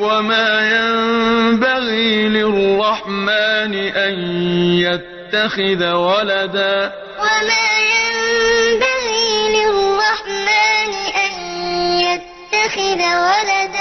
وما ينبغي للرحمن أن يتخذ ولدا وما ينبغي للرحمن أن يتخذ ولدا